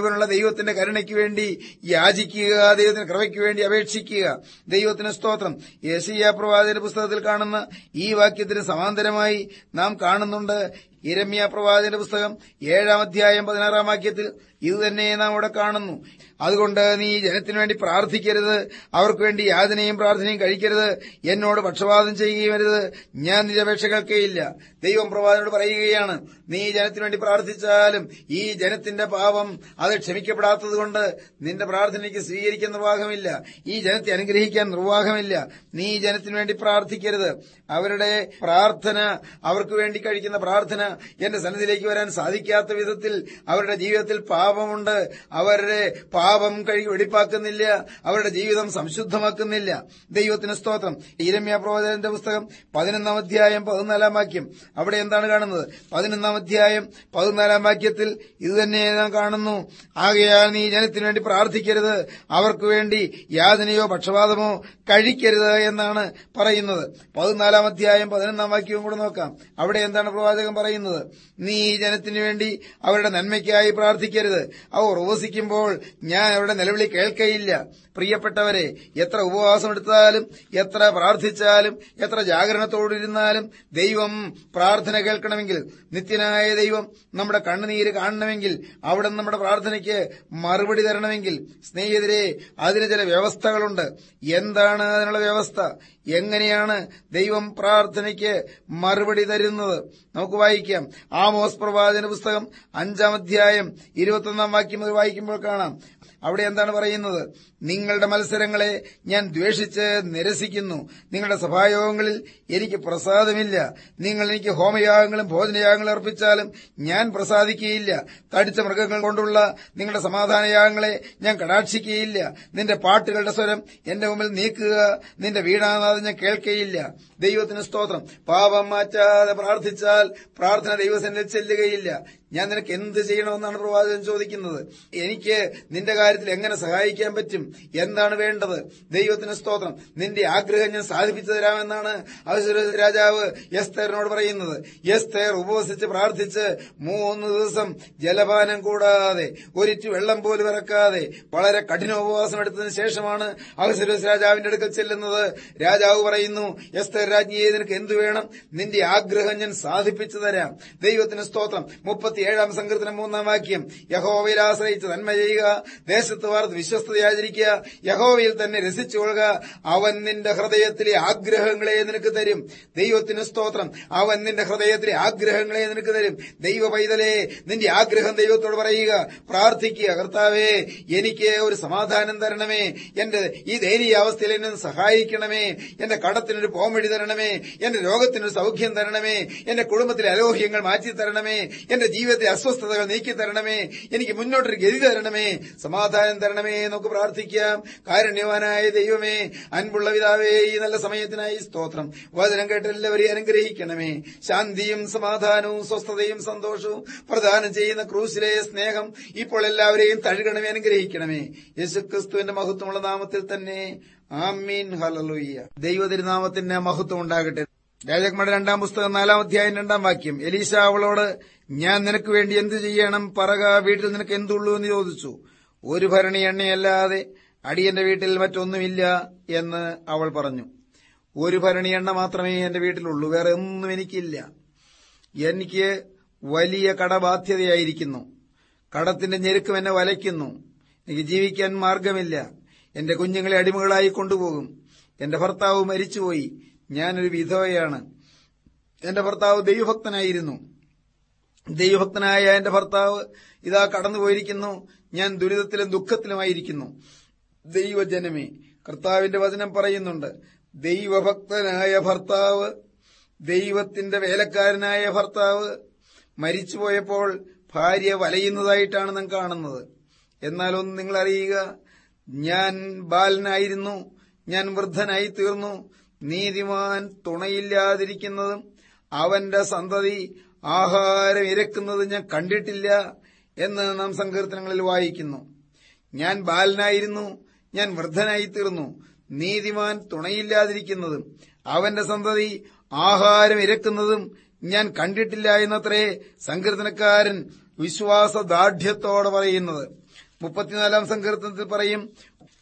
Speaker 1: ജീവനുള്ള ദൈവത്തിന്റെ കരുണയ്ക്ക് വേണ്ടി യാചിക്കുക ദൈവത്തിന് കൃപയ്ക്ക് വേണ്ടി അപേക്ഷിക്കുക. ദൈവത്തിന് സ്തോത്രം. യേശയ്യ പ്രവാചകന്റെ പുസ്തകത്തിൽ കാണുന്ന ഈ വാക്യത്തിന് സമാന്തരമായി നാം കാണുന്നുണ്ട്. ഇരമ്യ പ്രവാചകന്റെ പുസ്തകം ഏഴാം അധ്യായം പതിനാറാം വാക്യത്തിൽ ഇതുതന്നെ നാം ഇവിടെ കാണുന്നു. അതുകൊണ്ട് നീ ജനത്തിനു വേണ്ടി പ്രാർത്ഥിക്കരുത് അവർക്ക് വേണ്ടി യാതനയും പ്രാർത്ഥനയും കഴിക്കരുത് എന്നോട് പക്ഷപാതം ചെയ്യുകയും വരുത് ഞാൻ നിരപേക്ഷ കേൾക്കുകയില്ല ദൈവം പ്രവാചകനോട് പറയുകയാണ് നീ ജനത്തിനു വേണ്ടി പ്രാർത്ഥിച്ചാലും ഈ ജനത്തിന്റെ പാപം അത് ക്ഷമിക്കപ്പെടാത്തതുകൊണ്ട് നിന്റെ പ്രാർത്ഥനയ്ക്ക് സ്വീകരിക്കാൻ നിർവാഹമില്ല. ഈ ജനത്തെ അനുഗ്രഹിക്കാൻ നിർവാഹമില്ല. നീ ജനത്തിനു വേണ്ടി പ്രാർത്ഥിക്കരുത്. അവരുടെ പ്രാർത്ഥന അവർക്ക് വേണ്ടി കഴിക്കുന്ന പ്രാർത്ഥന എന്റെ സന്നിധിയിലേക്ക് വരാൻ സാധിക്കാത്ത വിധത്തിൽ അവരുടെ ജീവിതത്തിൽ പാപമുണ്ട്. അവരുടെ കഴുകി വെടിപ്പാക്കുന്നില്ല. അവരുടെ ജീവിതം സംശുദ്ധമാക്കുന്നില്ല. ദൈവത്തിന് സ്തോത്രം. ഈരമ്യ പ്രവചനന്റെ പുസ്തകം പതിനൊന്നാം അധ്യായം പതിനാലാം വാക്യം. അവിടെ എന്താണ് കാണുന്നത്? പതിനൊന്നാം അധ്യായം പതിനാലാം വാക്യത്തിൽ ഇത് തന്നെ നാം കാണുന്നു. ആകയാൽ നീ ജനത്തിനു വേണ്ടി പ്രാർത്ഥിക്കരുത്. അവർക്ക് വേണ്ടി യാതനയോ പക്ഷപാതമോ കഴിക്കരുത് എന്നാണ് പറയുന്നത്. പതിനാലാം അധ്യായം പതിനൊന്നാം വാക്യവും കൂടെ നോക്കാം. അവിടെ എന്താണ് പ്രവാചകൻ പറയുന്നത്? നീ ഈ ജനത്തിനു വേണ്ടി അവരുടെ നന്മയ്ക്കായി പ്രാർത്ഥിക്കരുത്. അവർ ഉപസിക്കുമ്പോൾ ഞാൻ അവരുടെ നിലവിളി കേൾക്കയില്ല. പ്രിയപ്പെട്ടവരെ എത്ര ഉപവാസം എടുത്താലും എത്ര പ്രാർത്ഥിച്ചാലും എത്ര ജാഗരണത്തോടിരുന്നാലും ദൈവം പ്രാർത്ഥന കേൾക്കണമെങ്കിൽ നിത്യനായ ദൈവം നമ്മുടെ കണ്ണുനീര് കാണണമെങ്കിൽ അവിടെ നമ്മുടെ പ്രാർത്ഥനയ്ക്ക് മറുപടി തരണമെങ്കിൽ സ്നേഹിതരെ അതിന് ചില വ്യവസ്ഥകളുണ്ട്. എന്താണ് അതിനുള്ള വ്യവസ്ഥ? എങ്ങനെയാണ് ദൈവം പ്രാർത്ഥനയ്ക്ക് മറുപടി തരുന്നത്? നമുക്ക് വായിക്കാം. ആമോസ് പ്രവാചന പുസ്തകം അഞ്ചാം അധ്യായം ഇരുപത്തൊന്നാം വാക്യം വായിക്കുമ്പോൾ കാണാം. അവിടെ എന്താണ് പറയുന്നത്? നിങ്ങളുടെ മത്സരങ്ങളെ ഞാൻ ദ്വേഷിച്ച് നിരസിക്കുന്നു. നിങ്ങളുടെ സഭായോഗങ്ങളിൽ എനിക്ക് പ്രസാദമില്ല. നിങ്ങൾ എനിക്ക് ഹോമയാഗങ്ങളും ഭോജനയാഗങ്ങളും അർപ്പിച്ചാലും ഞാൻ പ്രസാദിക്കുകയില്ല. തടിച്ച മൃഗങ്ങൾ കൊണ്ടുള്ള നിങ്ങളുടെ സമാധാനയാഗങ്ങളെ ഞാൻ കടാക്ഷിക്കുകയില്ല. നിന്റെ പാട്ടുകളുടെ സ്വരം എന്റെ മുമ്പിൽ നീക്കുക. നിന്റെ വീണാനാഥം ഞാൻ കേൾക്കുകയില്ല ദൈവത്തിന് സ്തോത്രം. പാപം മാറ്റാതെ പ്രാർത്ഥിച്ചാൽ പ്രാർത്ഥന ദൈവസന്നിധിയിൽ ചെല്ലുകയില്ല. ഞാൻ നിനക്ക് എന്ത് ചെയ്യണമെന്നാണ് പ്രവാചകൻ ചോദിക്കുന്നത്? എനിക്ക് നിന്റെ കാര്യത്തിൽ എങ്ങനെ സഹായിക്കാൻ പറ്റും? എന്താണ് വേണ്ടത്? ദൈവത്തിന് സ്തോത്രം. നിന്റെ ആഗ്രഹം ഞാൻ സാധിപ്പിച്ചു തരാമെന്നാണ് രാജാവ് യസ്തേറിനോട് പറയുന്നത്. യസ്തേർ ഉപവസിച്ച് പ്രാർത്ഥിച്ച് മൂന്ന് ദിവസം ജലപാനം കൂടാതെ ഒരിറ്റു വെള്ളം പോലും ഇറക്കാതെ വളരെ കഠിന ഉപവാസം എടുത്തതിന് ശേഷമാണ് അവസരസ് രാജാവിന്റെ അടുക്കൽ ചെല്ലുന്നത്. രാജാവ് പറയുന്നു യസ്തേർ രാജ്ഞിയെ നിനക്ക് എന്തു വേണം? നിന്റെ ആഗ്രഹം ഞാൻ സാധിപ്പിച്ചു തരാം. ദൈവത്തിന് സ്തോത്രം. മുപ്പത്തിയേഴാം സങ്കീർത്തനം മൂന്നാം വാക്യം. യഹോവയിൽ ആശ്രയിച്ച് നന്മ ചെയ്യുക ദേശത്ത് വാർത്ത് വിശ്വസ്തയാചരിക്കുക യഹോവയിൽ തന്നെ രസിച്ചുകൊള്ളുക അവൻ നിന്റെ ഹൃദയത്തിലെ ആഗ്രഹങ്ങളെ നിനക്ക് തരും. ദൈവത്തിന് സ്തോത്രം. അവൻ നിന്റെ ഹൃദയത്തിലെ ആഗ്രഹങ്ങളെ നിനക്ക് തരും. ദൈവ പൈതലേ നിന്റെ ആഗ്രഹം ദൈവത്തോട് പറയുക. പ്രാർത്ഥിക്കുക കർത്താവേ എനിക്ക് ഒരു സമാധാനം തരണമേ. എന്റെ ഈ ദയനീയ അവസ്ഥയിൽ എന്നെ സഹായിക്കണമേ. എന്റെ കടത്തിനൊരു പോംവഴി തരണമേ. എന്റെ രോഗത്തിനൊരു സൗഖ്യം തരണമേ. എന്റെ കുടുംബത്തിലെ അലോഹ്യങ്ങൾ മാറ്റി തരണമേ എന്റെ ജീവിതത്തിലെ അസ്വസ്ഥതകൾ നീക്കി തരണമേ. എനിക്ക് മുന്നോട്ടൊരു ഗതി തരണമേ. സമാധാനം തരണമേ നമുക്ക് പ്രാർത്ഥിക്കാം. കാരുണ്യവാനായ ദൈവമേ അൻപുള്ള പിതാവേ ഈ നല്ല സമയത്തിനായി സ്തോത്രം. വചനം കേട്ട് എല്ലാവരെയും അനുഗ്രഹിക്കണമേ. ശാന്തിയും സമാധാനവും സ്വസ്ഥതയും സന്തോഷവും പ്രദാനം ചെയ്യുന്ന ക്രൂശിലെ സ്നേഹം ഇപ്പോൾ എല്ലാവരെയും തഴുകണമേ അനുഗ്രഹിക്കണമേ. യേശുക്രിസ്തുവിന്റെ മഹത്വമുള്ള നാമത്തിൽ തന്നെ. ആമീൻ. ഹലലുയ്യ ദൈവതിരുനാമത്തിന് മഹത്വം ഉണ്ടാകട്ടെ. രാജകുമാരുടെ രണ്ടാം പുസ്തകം നാലാം അധ്യായം രണ്ടാം വാക്യം. എലീശ അവളോട് ഞാൻ നിനക്ക് വേണ്ടി എന്തു ചെയ്യണം? പറക വീട്ടിൽ നിനക്ക് എന്തുള്ളൂ എന്ന് ചോദിച്ചു. ഒരു ഭരണി എണ്ണയല്ലാതെ അടിയന്റെ വീട്ടിൽ മറ്റൊന്നുമില്ല എന്ന് അവൾ പറഞ്ഞു. ഒരു ഭരണി എണ്ണ മാത്രമേ എന്റെ വീട്ടിലുള്ളൂ വേറെ ഒന്നും എനിക്കില്ല. എനിക്ക് വലിയ കടബാധ്യതയായിരിക്കുന്നു. കടത്തിന്റെ ഞെരുക്കം എന്നെ വലയ്ക്കുന്നു. എനിക്ക് ജീവിക്കാൻ മാർഗമില്ല. എന്റെ കുഞ്ഞുങ്ങളെ അടിമകളായി കൊണ്ടുപോകും. എന്റെ ഭർത്താവ് മരിച്ചുപോയി. ഞാനൊരു വിധവയാണ്. എന്റെ ഭർത്താവ് ദൈവഭക്തനായിരുന്നു. ദൈവഭക്തനായ എന്റെ ഭർത്താവ് ഇതാ കടന്നുപോയിരിക്കുന്നു. ഞാൻ ദുരിതത്തിലും ദുഃഖത്തിലുമായിരിക്കുന്നു. ദൈവജനമേ കർത്താവിന്റെ വചനം പറയുന്നുണ്ട്. ദൈവഭക്തനായ ഭർത്താവ് ദൈവത്തിന്റെ വേലക്കാരനായ ഭർത്താവ് മരിച്ചുപോയപ്പോൾ ഭാര്യ വലയുന്നതായിട്ടാണ് നാം കാണുന്നത്. എന്നാൽ ഒന്ന് നിങ്ങൾ അറിയുക ഞാൻ ബാലനായിരുന്നു ഞാൻ വൃദ്ധനായി തീർന്നു. നീതിമാൻ തുണയില്ലാതിരിക്കുന്നതും അവന്റെ സന്തതി ആഹാരം ഇരക്കുന്നത് ഞാൻ കണ്ടിട്ടില്ല എന്ന് നാം സങ്കീർത്തനങ്ങളിൽ വായിക്കുന്നു. ഞാൻ ബാലനായിരുന്നു ഞാൻ വൃദ്ധനായി തീർന്നു നീതിമാൻ തുണയില്ലാതിരിക്കുന്നതും അവന്റെ സന്തതി ആഹാരം ഇരക്കുന്നതും ഞാൻ കണ്ടിട്ടില്ല എന്നത്രേ സങ്കീർത്തനക്കാരൻ വിശ്വാസദാർഢ്യത്തോടെ പറയുന്നത്. മുപ്പത്തിനാലാം സങ്കീർത്തനത്തിൽ പറയും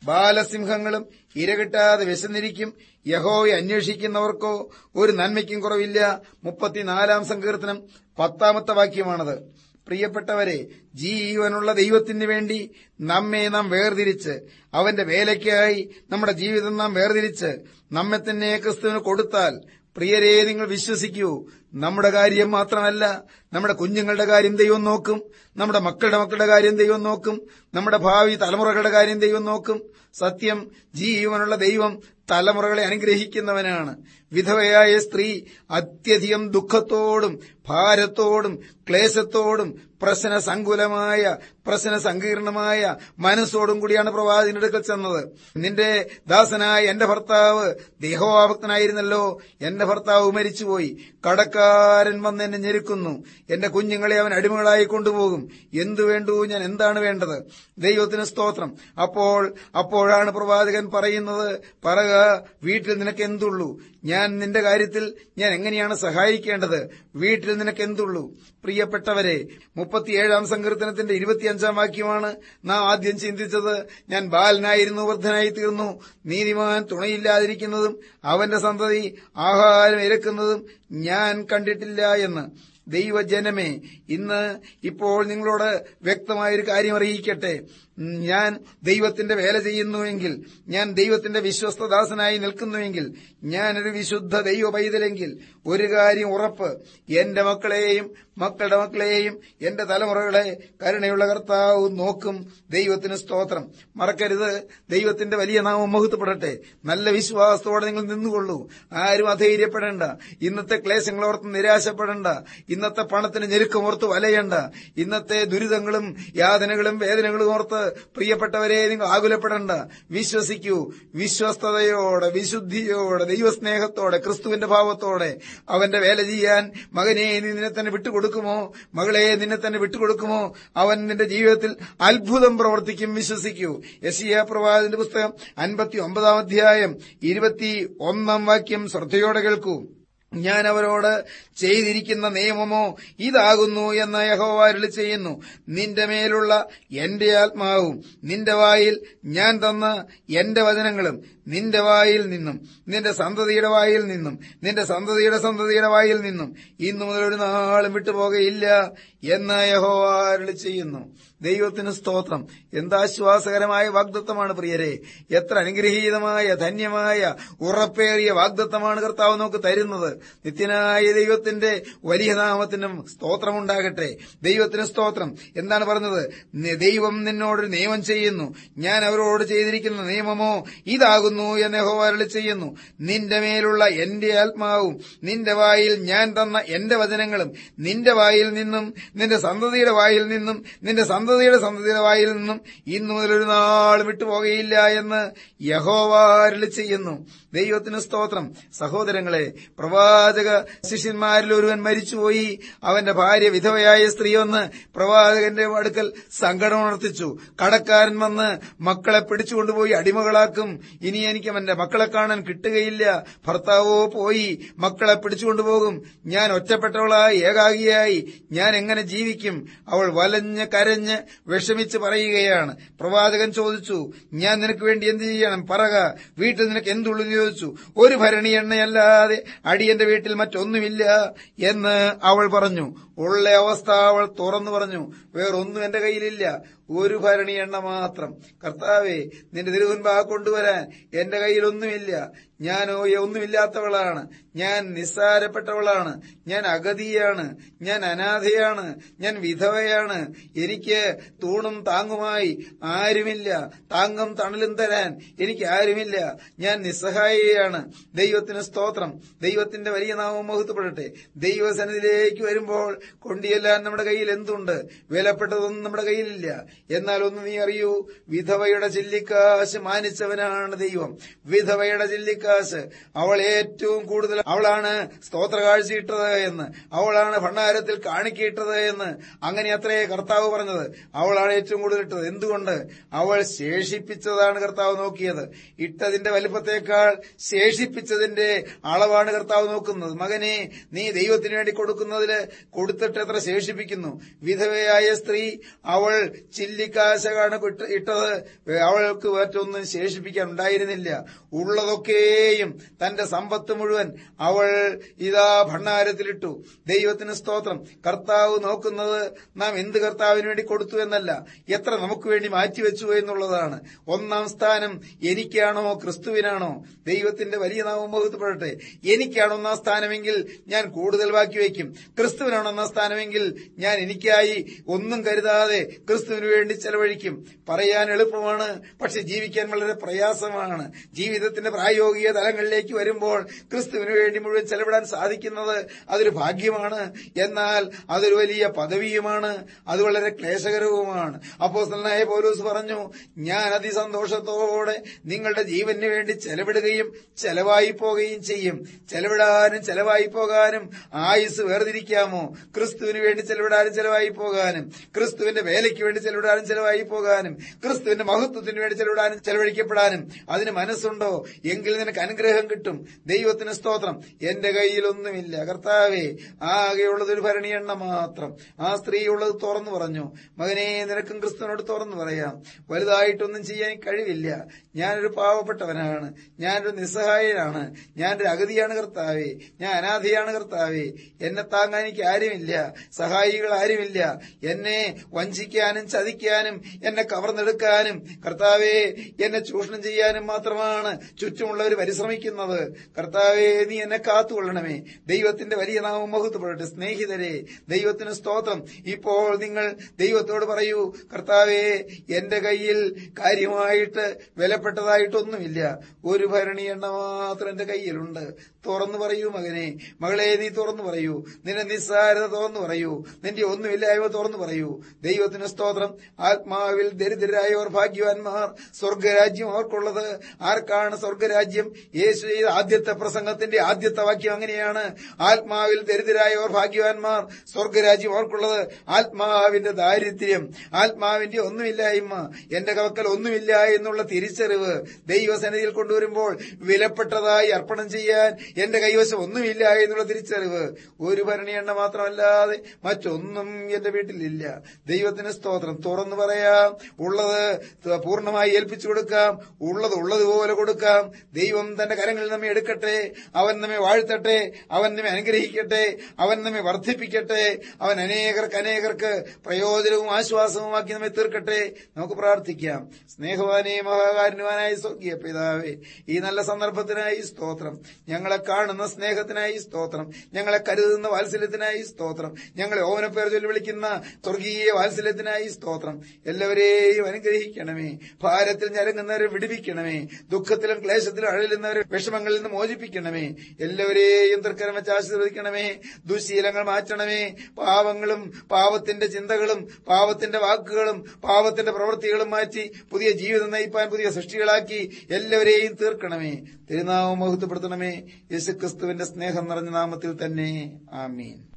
Speaker 1: ബാലസിംഹങ്ങളും ഇരകിട്ടാതെ വിശന്നിരിക്കും. യഹോയെ അന്വേഷിക്കുന്നവർക്കോ ഒരു നന്മയ്ക്കും കുറവില്ല. മുപ്പത്തിനാലാം സങ്കീർത്തനം പത്താമത്തെ വാക്യമാണത്. പ്രിയപ്പെട്ടവരെ ജീവനുള്ള ദൈവത്തിനു വേണ്ടി നമ്മെ നാം വേർതിരിച്ച് അവന്റെ വേലയ്ക്കായി നമ്മുടെ ജീവിതം നാം വേർതിരിച്ച് നമ്മെ തന്നെ ക്രിസ്തുവിന് കൊടുത്താൽ പ്രിയരെ നിങ്ങൾ വിശ്വസിക്കൂ നമ്മുടെ കാര്യം മാത്രമല്ല നമ്മുടെ കുഞ്ഞുങ്ങളുടെ കാര്യം ദൈവം നോക്കും നമ്മുടെ മക്കളുടെ മക്കളുടെ കാര്യം ദൈവം നോക്കും നമ്മുടെ ഭാവി തലമുറകളുടെ കാര്യം ദൈവം നോക്കും. സത്യം ജീവനുള്ള ദൈവം തലമുറകളെ അനുഗ്രഹിക്കുന്നവനാണ്. വിധവയായ സ്ത്രീ അത്യധികം ദുഃഖത്തോടും ഭാരത്തോടും ക്ലേശത്തോടും പ്രശ്ന സങ്കുലമായ പ്രശ്ന സങ്കീർണമായ മനസ്സോടും കൂടിയാണ് പ്രവാചകന്റെ അടുക്കൽ ചെന്നത്. നിന്റെ ദാസനായ എന്റെ ഭർത്താവ് ദേഹോഭക്തനായിരുന്നല്ലോ എന്റെ ഭർത്താവ് മരിച്ചുപോയി. കടക്കാരൻ വന്ന് എന്നെ ഞെരുക്കുന്നു. എന്റെ കുഞ്ഞുങ്ങളെ അവൻ അടിമകളായി കൊണ്ടുപോകും. എന്തു വേണ്ടു? ഞാൻ എന്താണ് വേണ്ടത്? ദൈവത്തിന് സ്തോത്രം. അപ്പോൾ അപ്പോഴാണ് പ്രവാചകൻ പറയുന്നത് പറക വീട്ടിൽ നിനക്ക് എന്തുള്ളൂ ഞാൻ നിന്റെ കാര്യത്തിൽ ഞാൻ എങ്ങനെയാണ് സഹായിക്കേണ്ടത്? വീട്ടിൽ നിനക്ക് എന്തുള്ളൂ പ്രിയപ്പെട്ടവരെ മുപ്പത്തിയേഴാം സങ്കീർത്തനത്തിന്റെ ഇരുപത്തിയഞ്ചാം വാക്യമാണ് നാം ആദ്യം ചിന്തിച്ചത്. ഞാൻ ബാലനായിരുന്നു വൃദ്ധനായി തീർന്നു നീതിമാൻ തുണയില്ലാതിരിക്കുന്നതും അവന്റെ സന്തതി ആഹാരം ഇരക്കുന്നതും ഞാൻ കണ്ടിട്ടില്ല എന്ന്. ദൈവജനമേ ഇന്ന് ഇപ്പോൾ നിങ്ങളോട് വ്യക്തമായൊരു കാര്യം അറിയിക്കട്ടെ. ഞാൻ ദൈവത്തിന്റെ വേല ചെയ്യുന്നുവെങ്കിൽ ഞാൻ ദൈവത്തിന്റെ വിശ്വസ്തദാസനായി നിൽക്കുന്നുവെങ്കിൽ ഞാനൊരു വിശുദ്ധ ദൈവ പൈതലെങ്കിൽ ഒരു കാര്യം ഉറപ്പ് എന്റെ മക്കളെയും മക്കളുടെ മക്കളെയും എന്റെ തലമുറകളെ കരുണയുള്ള കർത്താവ് നോക്കും ദൈവത്തിന് സ്തോത്രം. മറക്കരുത് ദൈവത്തിന്റെ വലിയ നാമം മഹത്വപ്പെടട്ടെ. നല്ല വിശ്വാസത്തോടെ നിങ്ങൾ നിന്നുകൊള്ളൂ. ആരും അധൈര്യപ്പെടേണ്ട. ഇന്നത്തെ ക്ലേശങ്ങളോർത്ത് നിരാശപ്പെടേണ്ട. ഇന്നത്തെ പണത്തിന് ഞെരുക്കമോർത്ത് വലയേണ്ട. ഇന്നത്തെ ദുരിതങ്ങളും യാതനകളും വേദനകളും ഓർത്ത് പ്രിയപ്പെട്ടവരെ നിങ്ങൾ ആകുലപ്പെടേണ്ട. വിശ്വസിക്കൂ. വിശ്വസ്തയോടെ വിശുദ്ധിയോടെ ദൈവസ്നേഹത്തോടെ ക്രിസ്തുവിന്റെ ഭാവത്തോടെ അവന്റെ വേല ചെയ്യാൻ മകനെ നീ നിന്നെ തന്നെ വിട്ടുകൊടുക്കുമോ? മകളെ നിന്നെ തന്നെ വിട്ടുകൊടുക്കുമോ? അവൻ നിന്റെ ജീവിതത്തിൽ അത്ഭുതം പ്രവർത്തിക്കും. വിശ്വസിക്കൂ. എസ് പ്രവാചന്റെ പുസ്തകം അൻപത്തി ഒമ്പതാം അധ്യായം ഇരുപത്തി ഒന്നാം വാക്യം ശ്രദ്ധയോടെ കേൾക്കൂ. ഞാൻ അവരോട് ചെയ്തിരിക്കുന്ന നിയമമോ ഇതാകുന്നു എന്ന് യഹോവാരിൽ ചെയ്യുന്നു. നിന്റെ മേലുള്ള എന്റെ ആത്മാവും നിന്റെ വായിൽ ഞാൻ തന്ന എന്റെ വചനങ്ങളും നിന്റെ വായിൽ നിന്നും നിന്റെ സന്തതിയുടെ വായിൽ നിന്നും നിന്റെ സന്തതിയുടെ സന്തതിയുടെ വായിൽ നിന്നും ഇന്നു മുതൽ ഒരു നാളും വിട്ടുപോകയില്ല എന്ന് യഹോവാരളി ചെയ്യുന്നു. ദൈവത്തിന് സ്തോത്രം. എന്താശ്വാസകരമായ വാഗ്ദത്തമാണ് പ്രിയരെ. എത്ര അനുഗ്രഹീതമായ ധന്യമായ ഉറപ്പേറിയ വാഗ്ദത്തമാണ് കർത്താവ് നമുക്ക് തരുന്നത്. നിത്യനായ ദൈവത്തിന്റെ വലിയ നാമത്തിനും സ്തോത്രമുണ്ടാകട്ടെ. ദൈവത്തിന് സ്തോത്രം. എന്താണ് പറഞ്ഞത്? ദൈവം നിന്നോടൊരു നിയമം ചെയ്യുന്നു. ഞാൻ അവരോട് ചെയ്തിരിക്കുന്ന നിയമമോ ഇതാകുന്നു എന്ന് യഹോവാരളി ചെയ്യുന്നു. നിന്റെ മേലുള്ള എന്റെ ആത്മാവും നിന്റെ വായിൽ ഞാൻ തന്ന എന്റെ വചനങ്ങളും നിന്റെ വായിൽ നിന്നും നിന്റെ സന്തതിയുടെ വായിൽ നിന്നും നിന്റെ സന്തതിയുടെ സന്തതിയുടെ വായിൽ നിന്നും ഇന്നു മുതൽ ഒരു നാൾ വിട്ടുപോകയില്ല എന്ന് യഹോവാരളി ചെയ്യുന്നു. ദൈവത്തിന് സ്തോത്രം. സഹോദരങ്ങളെ പ്രവാചക ശിഷ്യന്മാരിൽ ഒരുവൻ മരിച്ചുപോയി. അവന്റെ ഭാര്യ വിധവയായ സ്ത്രീ വന്ന് പ്രവാചകന്റെ അടുക്കൽ സങ്കടം ഉണർത്തിച്ചു. കടക്കാരൻ വന്ന് മക്കളെ പിടിച്ചുകൊണ്ടുപോയി അടിമകളാക്കും. ഇനി എനിക്ക് അവന്റെ മക്കളെ കാണാൻ കിട്ടുകയില്ല. ഭർത്താവോ പോയി. മക്കളെ പിടിച്ചുകൊണ്ടുപോകും. ഞാൻ ഒറ്റപ്പെട്ടവളായി ഏകാഗിയായി. ഞാൻ എങ്ങനെ ജീവിക്കും? അവൾ വലഞ്ഞ് കരഞ്ഞ് വിഷമിച്ച് പറയുകയാണ്. പ്രവാചകൻ ചോദിച്ചു ഞാൻ നിനക്ക് വേണ്ടി എന്ത് ചെയ്യണം? പറക. വീട്ടിൽ നിനക്ക് എന്തുള്ളു? ചോദിച്ചു ഒരു ഭരണി എണ്ണയല്ലാതെ അടിയന്റെ വീട്ടിൽ മറ്റൊന്നുമില്ല. എന്ന് അവൾ പറഞ്ഞു ഉള്ള അവസ്ഥ അവൾ തുറന്നു പറഞ്ഞു. വേറൊന്നും എന്റെ കയ്യിലില്ല. ഒരു ഭരണി എണ്ണ മാത്രം. കർത്താവെ നിന്റെ തിരുവൻപാ കൊണ്ടുവരാൻ എന്റെ കയ്യിലൊന്നുമില്ല. ഞാനോ ഒന്നുമില്ലാത്തവളാണ്. ഞാൻ നിസ്സാരപ്പെട്ടവളാണ്. ഞാൻ അഗതിയാണ്. ഞാൻ അനാഥയാണ്. ഞാൻ വിധവയാണ്. എനിക്ക് തൂണും താങ്ങുമായി ആരുമില്ല. താങ്ങും തണലും തരാൻ എനിക്ക് ആരുമില്ല. ഞാൻ നിസ്സഹായയാണ്. ദൈവത്തിന് സ്തോത്രം. ദൈവത്തിന്റെ വലിയ നാമം മുഹത്തപ്പെടട്ടെ ദൈവസന്നിധിയിലേക്ക് വരുമ്പോൾ കൊണ്ടിയെല്ലാം നമ്മുടെ കയ്യിൽ എന്തുണ്ട്? വിലപ്പെട്ടതൊന്നും നമ്മുടെ കയ്യിലില്ല. എന്നാൽ ഒന്ന് നീ അറിയൂ വിധവയുടെ ചില്ലിക്കാശ് മാനിച്ചവനാണ് ദൈവം. വിധവയുടെ ചില്ലിക്കാശ് അവൾ ഏറ്റവും കൂടുതൽ അവളാണ് സ്തോത്ര കാഴ്ചയിട്ടത് എന്ന്. അവളാണ് ഭണ്ഡാരത്തിൽ കാണിക്കിയിട്ടത് എന്ന്. അങ്ങനെ അത്രേ കർത്താവ് പറഞ്ഞത്. അവളാണ് ഏറ്റവും കൂടുതൽ ഇട്ടത്. എന്തുകൊണ്ട്? അവൾ ശേഷിപ്പിച്ചതാണ് കർത്താവ് നോക്കിയത്. ഇട്ടതിന്റെ വലിപ്പത്തേക്കാൾ ശേഷിപ്പിച്ചതിന്റെ അളവാണ് കർത്താവ് നോക്കുന്നത്. മകനെ നീ ദൈവത്തിന് വേണ്ടി കൊടുക്കുന്നതിൽ കൊടുത്തിട്ട് എത്ര ശേഷിപ്പിക്കുന്നു? വിധവയായ സ്ത്രീ അവൾ ചില്ലിക്കാശകാണ് ഇട്ടത്. അവൾക്ക് മറ്റൊന്നും ശേഷിപ്പിക്കാൻ ഉണ്ടായിരുന്നില്ല. ഉള്ളതൊക്കെയും തന്റെ സമ്പത്ത് മുഴുവൻ അവൾ ഇതാ ഭണ്ണാരത്തിലിട്ടു ദൈവത്തിന് സ്തോത്രം. കർത്താവ് നോക്കുന്നത് നാം എന്ത് കർത്താവിന് വേണ്ടി കൊടുത്തു എന്നല്ല. എത്ര നമുക്ക് വേണ്ടി മാറ്റിവെച്ചു എന്നുള്ളതാണ്. ഒന്നാം സ്ഥാനം എനിക്കാണോ ക്രിസ്തുവിനാണോ? ദൈവത്തിന്റെ വലിയ നാമം ബഹുത്തപ്പെടട്ടെ എനിക്കാണ് ഒന്നാം സ്ഥാനമെങ്കിൽ ഞാൻ കൂടുതൽ ബാക്കി വയ്ക്കും. ക്രിസ്തുവിനാണ് ഒന്നാം സ്ഥാനമെങ്കിൽ ഞാൻ എനിക്കായി ഒന്നും കരുതാതെ ക്രിസ്തുവിന് വേണ്ടി ചെലവഴിക്കും. പറയാൻ എളുപ്പമാണ് പക്ഷെ ജീവിക്കാൻ വളരെ പ്രയാസമാണ്. ജീവിതത്തിന്റെ പ്രായോഗിക തലങ്ങളിലേക്ക് വരുമ്പോൾ ക്രിസ്തുവിന് വേണ്ടി മുഴുവൻ ചെലവിടാൻ സാധിക്കുന്നത് അതൊരു ഭാഗ്യമാണ്. എന്നാൽ അതൊരു വലിയ പദവിയുമാണ്. അത് വളരെ ക്ലേശകരവുമാണ്. അപ്പോ അപ്പോസ്തലനായ പോലൂസ് പറഞ്ഞു ഞാൻ അതിസന്തോഷത്തോടെ നിങ്ങളുടെ ജീവന് വേണ്ടി ചെലവിടുകയും ചെലവായി പോകുകയും ചെയ്യും. ചെലവിടാനും ചെലവായി പോകാനും ആയുസ് വേർതിരിക്കാമോ? ക്രിസ്തുവിന് വേണ്ടി ചെലവിടാനും ചെലവായി പോകാനും ക്രിസ്തുവിന്റെ വേലയ്ക്ക് വേണ്ടി ചെലവിടാനും ചെലവായി പോകാനും ക്രിസ്തുവിന്റെ മഹത്വത്തിന് വേണ്ടി ചെലവിടാനും ചെലവഴിക്കപ്പെടാനും അതിന് മനസ്സുണ്ടോ? എങ്കിൽ നിനക്ക് അനുഗ്രഹം കിട്ടും. ദൈവത്തിന് സ്തോത്രം. എന്റെ കയ്യിലൊന്നുമില്ല. കർത്താവേ ആകെയുള്ളത് ഒരു ഭരണി എണ്ണ മാത്രം. ആ സ്ത്രീ ഉള്ളത് തുറന്നു പറഞ്ഞു. മകനെ നിനക്കും ക്രിസ്തുവിനോട് തുറന്നു പറയാം. വലുതായിട്ടൊന്നും ചെയ്യാൻ കഴിവില്ല. ഞാനൊരു പാവപ്പെട്ടവനാണ്. ഞാനൊരു നിസ്സഹായനാണ്. ഞാനൊരു അഗതിയാണ് കർത്താവേ. ഞാൻ അനാഥിയാണ് കർത്താവേ. എന്നെ താങ്ങാൻ എനിക്ക് ആരുമില്ല. സഹായികൾ ആരുമില്ല. എന്നെ വഞ്ചിക്കാനും ചതിക്കാനും എന്നെ കവർന്നെടുക്കാനും കർത്താവേ എന്നെ ചൂഷണം ചെയ്യാനും മാത്രമാണ് ചുറ്റുമുള്ളവർ പരിശ്രമിക്കുന്നത്. കർത്താവേ നീ എന്നെ കാത്തുകൊള്ളണമേ. ദൈവത്തിന്റെ വലിയ നാമം മഹത്വപ്പെടട്ടെ. സ്നേഹിതരെ ദൈവത്തിന് സ്തോത്രം. ഇപ്പോൾ നിങ്ങൾ ദൈവത്തോട് പറയൂ കർത്താവേ എന്റെ കയ്യിൽ കാര്യമായിട്ട് വിലപ്പെട്ടതായിട്ടൊന്നുമില്ല. ഒരു ഭരണി എണ്ണ മാത്രം എന്റെ കയ്യിലുണ്ട്. തുറന്നു പറയൂ മകനെ. മകളെ നീ തുറന്നു പറയൂ. നിന്റെ നിസ്സാരത തുറന്നു പറയൂ. നിന്റെ ഒന്നുമില്ലായ്മ തുറന്നു പറയൂ. ദൈവത്തിന് സ്തോത്രം. ആത്മാവിൽ ദരിദ്രരായവർ ഭാഗ്യവാന്മാർ സ്വർഗരാജ്യം അവർക്കുള്ളത്. ആർക്കാണ് സ്വർഗരാജ്യം? യേശു ആദ്യത്തെ പ്രസംഗത്തിന്റെ ആദ്യത്തെ വാക്യം അങ്ങനെയാണ്. ആത്മാവിൽ ദരിദ്രരായവർ ഭാഗ്യവാന്മാർ സ്വർഗരാജ്യം അവർക്കുള്ളത്. ആത്മാവിന്റെ ദാരിദ്ര്യം ആത്മാവിന്റെ ഒന്നുമില്ലായ്മ. എന്റെ കവക്കൽ ഒന്നുമില്ല എന്നുള്ള തിരിച്ചറിവ് ദൈവസന്നിധിയിൽ കൊണ്ടുവരുമ്പോൾ വിലപ്പെട്ടതായി അർപ്പണം ചെയ്യാൻ എന്റെ കൈവശം ഒന്നുമില്ല എന്നുള്ള തിരിച്ചറിവ്. ഒരു ഭരണി എണ്ണ മാത്രമല്ലാതെ മറ്റൊന്നും എന്റെ വീട്ടിലില്ല. ദൈവത്തിന് സ്തോത്രം. തുറന്നു പറയാം. ഉള്ളത് പൂർണമായി ഏൽപ്പിച്ചു കൊടുക്കാം. ഉള്ളത് ഉള്ളതുപോലെ കൊടുക്കാം. ദൈവം തന്റെ കരങ്ങളിൽ നമ്മെ എടുക്കട്ടെ. അവൻ നമ്മെ വാഴ്ത്തട്ടെ. അവൻ നമ്മെ അനുഗ്രഹിക്കട്ടെ. അവൻ നമ്മെ വർദ്ധിപ്പിക്കട്ടെ. അവൻ അനേകർക്ക് അനേകർക്ക് പ്രയോജനവും ആശ്വാസവുമാക്കി നമ്മെ തീർക്കട്ടെ. നമുക്ക് പ്രാർത്ഥിക്കാം. സ്നേഹവാനേ മഹാകാരുവാനായ സ്വർഗീയ പിതാവേ ഈ നല്ല സന്ദർഭത്തിനായി സ്തോത്രം. ഞങ്ങളെ കാണുന്ന സ്നേഹത്തിനായി സ്തോത്രം. ഞങ്ങളെ കരുതുന്ന വാത്സല്യത്തിനായി സ്തോത്രം. ഞങ്ങളെ ഓമനപ്പേർ ചൊല്ലി വിളിക്കുന്ന സ്വർഗീയ വാത്സല്യത്തിനായി സ്തോത്രം. എല്ലാവരെയും അനുഗ്രഹിക്കണമേ. ഭാരത്തിൽ ഞരങ്ങുന്നവരെ വിടിപ്പിക്കണമേ ദുഃഖത്തിലും ക്ലേശത്തിലും അഴലുന്നവരെ വിഷമങ്ങളിൽ നിന്ന് മോചിപ്പിക്കണമേ. എല്ലാവരെയും തൃക്കരം വെച്ച് ആശീർവദിക്കണമേ. ദുശീലങ്ങൾ മാറ്റണമേ. പാവങ്ങളും പാവത്തിന്റെ ചിന്തകളും പാവത്തിന്റെ വാക്കുകളും പാവത്തിന്റെ പ്രവൃത്തികളും മാറ്റി പുതിയ ജീവിതം നയിപ്പാൻ പുതിയ സൃഷ്ടികളാക്കി എല്ലാവരെയും തീർക്കണമേ. തിരുനാമം മഹത്വപ്പെടുത്തണമേ. യേശുക്രിസ്തുവിന്റെ സ്നേഹം നിറഞ്ഞ നാമത്തിൽ തന്നെ ആമീൻ.